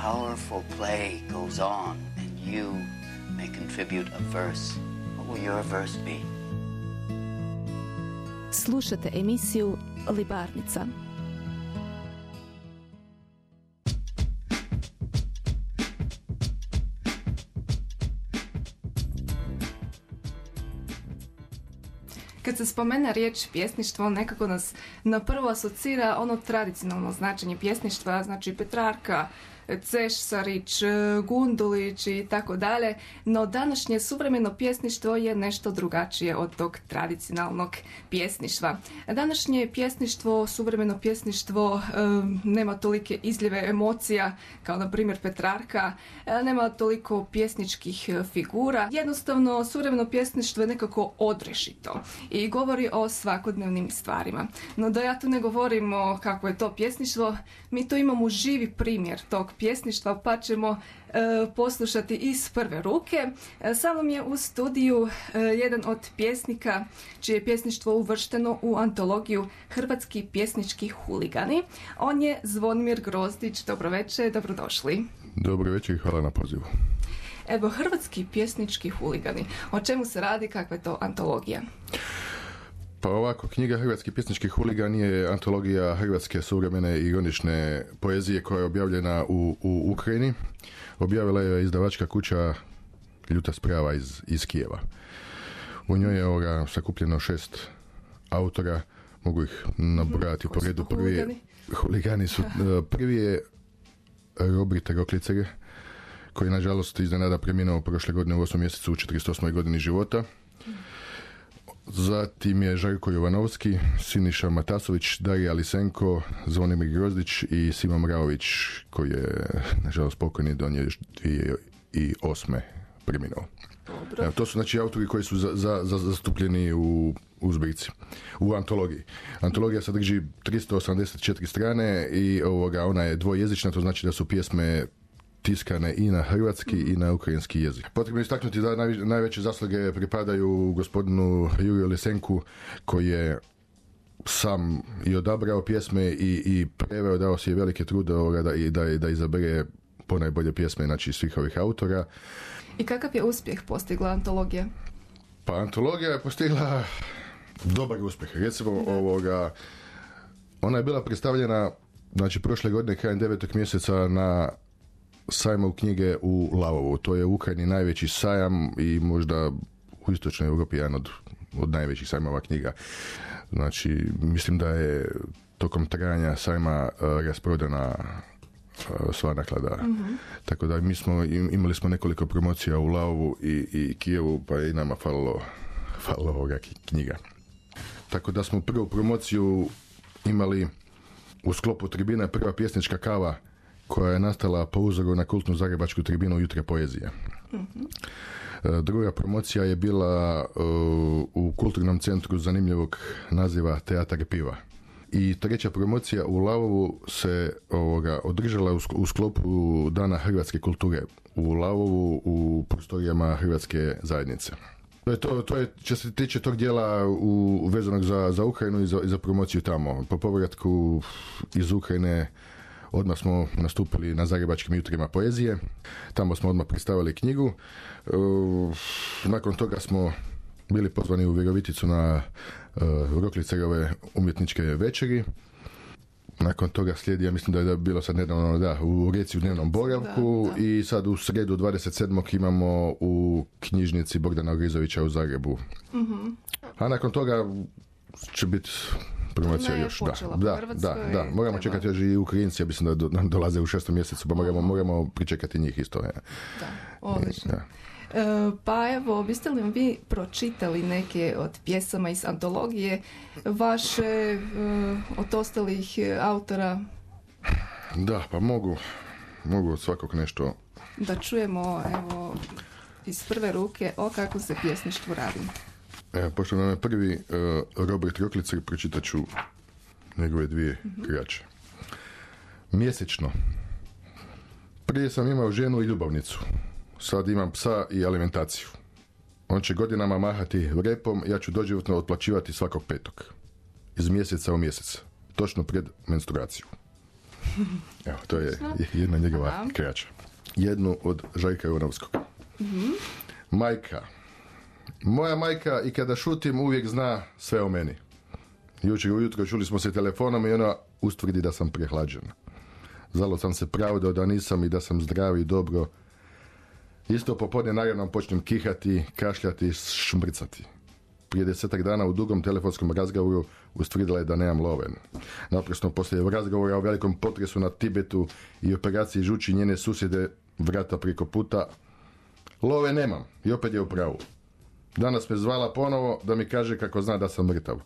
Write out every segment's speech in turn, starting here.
powerful play goes on and you may contribute a verse, what will your verse be? Slušate emisiju Libarnica. Kad se spomene riječ pjesništvo, nekako nas na prvo asocira ono tradicionalno značenje pjesništva, znači Petrarka, Cešsarić, Gundulić i tako dalje, no današnje suvremeno pjesništvo je nešto drugačije od tog tradicionalnog pjesništva. Današnje pjesništvo, suvremeno pjesništvo nema tolike izljeve emocija kao na primjer Petrarka, e, nema toliko pjesničkih figura. Jednostavno, suvremeno pjesništvo je nekako odrešito i govori o svakodnevnim stvarima. No da ja tu ne govorim o kako je to pjesništvo, mi tu imamo živi primjer tog pjesništva pa ćemo e, poslušati iz prve ruke. E, Samo mi je u studiju e, jedan od pjesnika čije je pjesništvo uvršteno u antologiju Hrvatski pjesnički huligani. On je Zvonimir Grozdić. Dobro večer, dobrodošli. Dobro večer i hvala na pozivu. Evo, Hrvatski pjesnički huligani. O čemu se radi, kakva je to antologija? Pa ovako, knjiga Hrvatski pjesnički huligan je antologija hrvatske suvremene i ironične poezije koja je objavljena u, u Ukrajini. Objavila je izdavačka kuća Ljuta sprava iz, iz Kijeva. U njoj je ovoga sakupljeno šest autora, mogu ih nabrojati po redu. Prvi huligani su, prvi je Robert Roklicer, koji je nažalost iznenada preminuo prošle godine u 8. mjesecu u 48. godini života. Zatim je Žarko Jovanovski, Siniša Matasović, Darija Lisenko, Zvonimir Grozdić i Simo Mraović, koji je, nažalost, pokojni do nje 2008. preminuo. Evo, to su znači autori koji su za, za, za zastupljeni u, u zbirci, u antologiji. Antologija sadrži 384 strane i ovoga, ona je dvojezična, to znači da su pjesme tiskane i na hrvatski i na ukrajinski jezik. Potrebno je istaknuti da najveće zasluge pripadaju gospodinu Juriju Lisenku koji je sam i odabrao pjesme i, i preveo, dao si je velike trude ovoga da, i da, da izabere ponajbolje pjesme znači svih ovih autora. I kakav je uspjeh postigla antologija? Pa antologija je postigla dobar uspjeh. Recimo ovoga, ona je bila predstavljena znači prošle godine krajem devetog mjeseca na sajmu knjige u Lavovu. To je u Ukrajini najveći sajam i možda u istočnoj Europi jedan od, od najvećih sajmova knjiga. Znači, mislim da je tokom trajanja sajma uh, rasprodana uh, sva naklada. Mhm. Tako da mi smo, imali smo nekoliko promocija u Lavovu i, i Kijevu, pa je i nama falilo, falilo ovoga knjiga. Tako da smo prvu promociju imali u sklopu tribina prva pjesnička kava koja je nastala po uzoru na kultnu zagrebačku tribinu Jutre poezije. E, druga promocija je bila e, u kulturnom centru zanimljivog naziva Teatar piva. I treća promocija u Lavovu se ovoga, održala u sklopu Dana hrvatske kulture u Lavovu u prostorijama Hrvatske zajednice. To je, to, to je što se tiče tog dijela u, vezanog za, za Ukrajinu i za, i za promociju tamo. Po povratku iz Ukrajine Odmah smo nastupili na Zagrebačkim jutrima poezije. Tamo smo odmah predstavili knjigu. E, nakon toga smo bili pozvani u Viroviticu na uh, Roklicerove umjetničke večeri. Nakon toga slijedi, ja mislim da je bilo sad nedavno, da, u Rijeci u dnevnom boravku i sad u sredu 27. imamo u knjižnici Bogdana Grizovića u Zagrebu. Mhm. A nakon toga će biti promocija još. Da, da, da, da, moramo čekati još i Ukrajinci, ja mislim da nam dolaze u šestom mjesecu, pa moramo, moramo pričekati njih isto. Ja. Da, odlično. E, pa evo, biste li vi pročitali neke od pjesama iz antologije vaše e, od ostalih autora? Da, pa mogu, mogu od svakog nešto. Da čujemo, evo, iz prve ruke o kako se pjesništvu radi. E, pošto nam je prvi uh, Robert Roklicer, pročitat ću njegove dvije kraće. Mjesečno. Prije sam imao ženu i ljubavnicu. Sad imam psa i alimentaciju. On će godinama mahati repom, ja ću doživotno otplaćivati svakog petog. Iz mjeseca u mjesec. Točno pred menstruaciju. Evo, to je jedna njegova kraća. Jednu od Žajka Jovanovskog. Majka. Moja majka i kada šutim uvijek zna sve o meni. Jučer ujutro čuli smo se telefonom i ona ustvrdi da sam prehlađen. Zalo sam se pravdao da nisam i da sam zdrav i dobro. Isto popodne naravno počnem kihati, kašljati, šmrcati. Prije desetak dana u dugom telefonskom razgovoru ustvrdila je da nemam loven. Naprosto poslije razgovora o velikom potresu na Tibetu i operaciji žuči njene susjede vrata preko puta, love nemam i opet je u pravu. Danas me zvala ponovo da mi kaže kako zna da sam mrtav.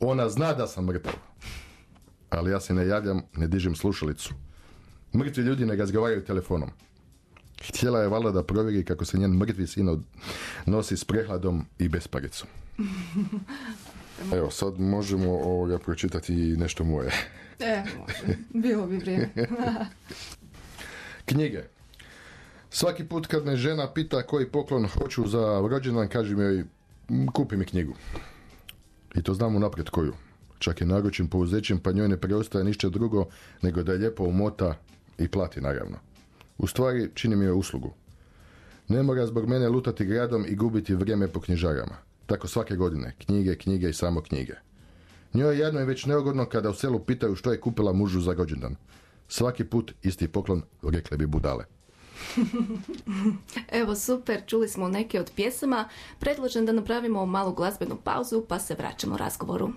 Ona zna da sam mrtav. Ali ja se ne javljam, ne dižem slušalicu. Mrtvi ljudi ne razgovaraju telefonom. Htjela je valjda da provjeri kako se njen mrtvi sin nosi s prehladom i besparicom. Evo, sad možemo ovoga pročitati nešto moje. E, može. Bilo bi vrijeme. Knjige. Svaki put kad me žena pita koji poklon hoću za rođendan, kažem joj, "M, kupi mi knjigu. I to znam unaprijed koju. Čak i naručim pouzećem, pa njoj ne preostaje ništa drugo nego da je lijepo umota i plati naravno. U stvari, čini mi joj uslugu. Ne mora zbog mene lutati gradom i gubiti vrijeme po knjižarama. Tako svake godine. Knjige, knjige i samo knjige. Njoj je jedno i već neugodno kada u selu pitaju što je kupila mužu za rođendan. Svaki put isti poklon, rekle bi budale. Evo super, čuli smo neke od pjesama. Predlažem da napravimo malu glazbenu pauzu pa se vraćamo razgovoru.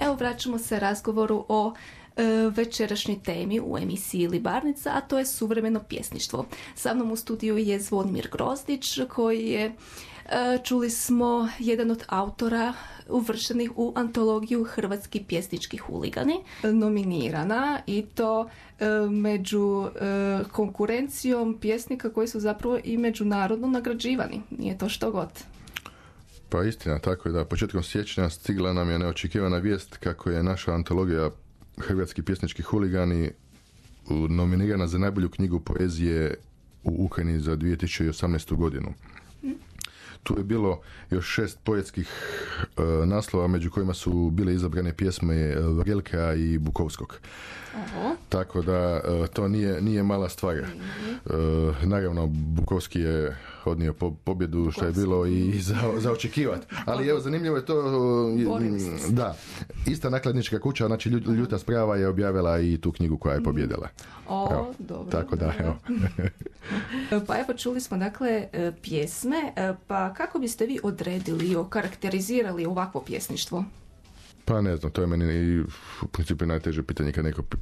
Evo vraćamo se razgovoru o večerašnjoj temi u emisiji Libarnica, a to je suvremeno pjesništvo. Sa mnom u studiju je Zvonimir Grozdić koji je, e, čuli smo, jedan od autora uvršenih u antologiju Hrvatski pjesnički huligani. Nominirana i to e, među e, konkurencijom pjesnika koji su zapravo i međunarodno nagrađivani. Nije to što god. Pa istina, tako je da početkom siječnja stigla nam je neočekivana vijest kako je naša antologija Hrvatski pjesnički huligani nominirana za najbolju knjigu poezije u Ukrajini za 2018. godinu. Tu je bilo još šest poetskih e, naslova, među kojima su bile izabrane pjesme e, Vrilka i Bukovskog. Oho. Tako da e, to nije, nije mala stvar. E, naravno, Bukovski je odnio po, pobjedu što je bilo i za, za očekivati. Ali evo, zanimljivo je to... e. Da, ista nakladnička kuća, znači Lju- Ljuta sprava je objavila i tu knjigu koja je pobjedila. O, Evo, dobro. Tako da, dobro. evo. Pa evo čuli smo dakle e, pjesme, e, pa kako biste vi odredili i okarakterizirali ovakvo pjesništvo? Pa ne znam, to je meni i u principu najteže pitanje kad neko pi-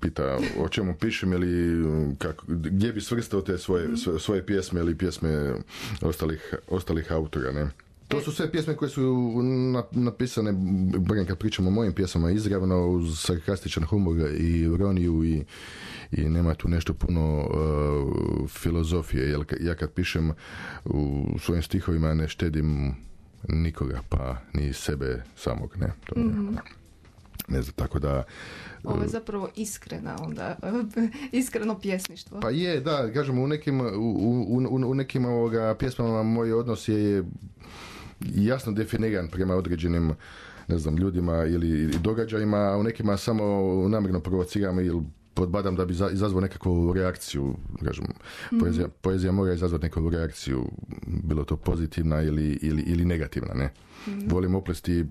pita o čemu pišem ili kako, gdje bi svrstao te svoje, svoje, svoje pjesme ili pjesme ostalih, ostalih autora, ne? To su sve pjesme koje su na- napisane, barem kad pričamo o mojim pjesama, izravno uz sarkastičan humor i ironiju i, i nema tu nešto puno uh, filozofije, jer ja kad pišem u svojim stihovima ne štedim nikoga, pa ni sebe samog, ne? To je, ne znam, tako da... Ovo je zapravo iskrena onda, iskreno pjesništvo. Pa je, da, kažem, u nekim, u, u, u- u nekim ovoga pjesmama moj odnos je jasno definiran prema određenim ne znam, ljudima ili, događajima, a u nekima samo namjerno provociram ili podbadam da bi za- izazvao nekakvu reakciju, kažem, poezija, poezija mora izazvati neku reakciju, bilo to pozitivna ili, ili, ili negativna, ne. Volim oplesti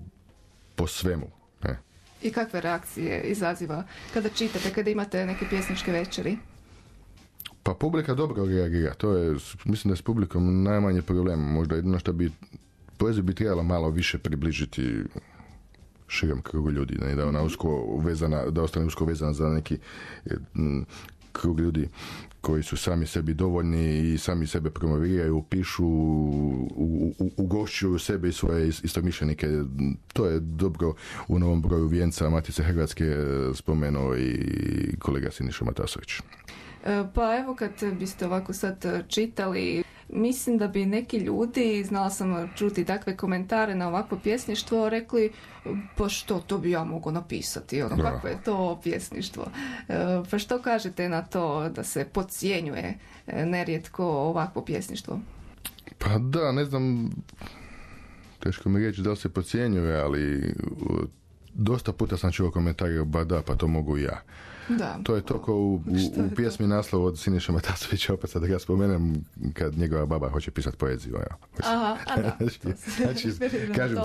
po svemu, ne. I kakve reakcije izaziva kada čitate, kada imate neke pjesničke večeri? Pa publika dobro reagira, to je, mislim da je s publikom najmanje problem, možda jedino što bi, poeziju bi trebala malo više približiti širem krugu ljudi, ne, da ona usko vezana, da ostane usko vezana za neki e, krug ljudi koji su sami sebi dovoljni i sami sebe promoviraju, pišu, u, ugošćuju sebe i svoje is- istomišljenike. To je dobro u novom broju vijenca Matice Hrvatske e, spomenuo i kolega Siniša Matasović. E, Pa evo kad biste ovako sad čitali mislim da bi neki ljudi, znala sam čuti takve komentare na ovakvo pjesništvo, rekli pa što, to bi ja mogu napisati, ono, kako je to pjesništvo. E, pa što kažete na to da se podcjenjuje e, nerijetko ovakvo pjesništvo? Pa da, ne znam, teško mi reći da li se podcjenjuje, ali dosta puta sam čuo komentare, ba da, pa to mogu ja. Da. To je to ko u, u, u pjesmi to? naslov od Siniša Matasovića, opet sad da ga spomenem, kad njegova baba hoće pisati poeziju. Ja. Aha, a da. znači, kažem,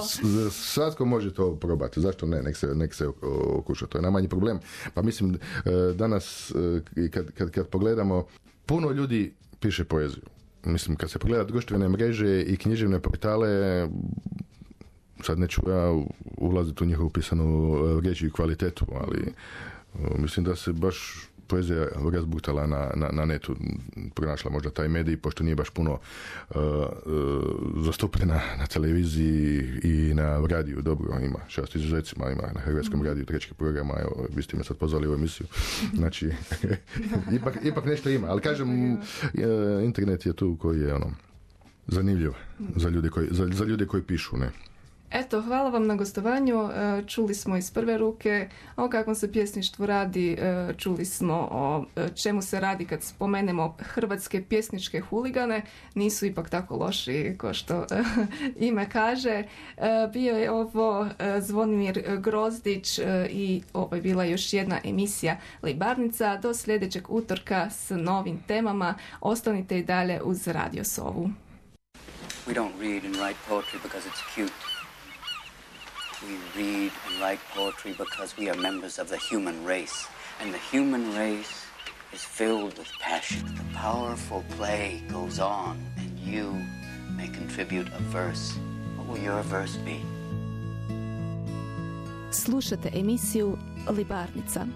svatko može to probati, zašto ne, nek se, nek se okuša, to je najmanji problem. Pa mislim, e, danas, e, kad, kad, kad pogledamo, puno ljudi piše poeziju. Mislim, kad se pogleda društvene mreže i književne portale, sad neću ja ulaziti u njihovu pisanu e, riječ i kvalitetu, ali mislim da se baš poezija razbutala na, na, na, netu, pronašla možda taj medij, pošto nije baš puno uh, uh, zastupljena na televiziji i na radiju, dobro, ima šest izuzecima, ima na hrvatskom mm. radiju trećke programa, evo, vi ste me sad pozvali u emisiju, znači, ipak, ipak nešto ima, ali kažem, uh, internet je tu koji je ono, zanimljiv za ljude koji, za, za ljude koji pišu, ne. Eto, hvala vam na gostovanju. E, čuli smo iz prve ruke o kakvom se pjesništvu radi. E, čuli smo o e, čemu se radi kad spomenemo hrvatske pjesničke huligane. Nisu ipak tako loši kao što ime kaže. Bio je ovo Zvonimir Grozdić i ovo je bila još jedna emisija Libarnica. Do sljedećeg utorka s novim temama. Ostanite i dalje uz Radio Sovu. We don't read and write poetry because it's cute. We read and write poetry because we are members of the human race. And the human race is filled with passion. The powerful play goes on, and you may contribute a verse. What will your verse be? Slušate emisiju Libarnica.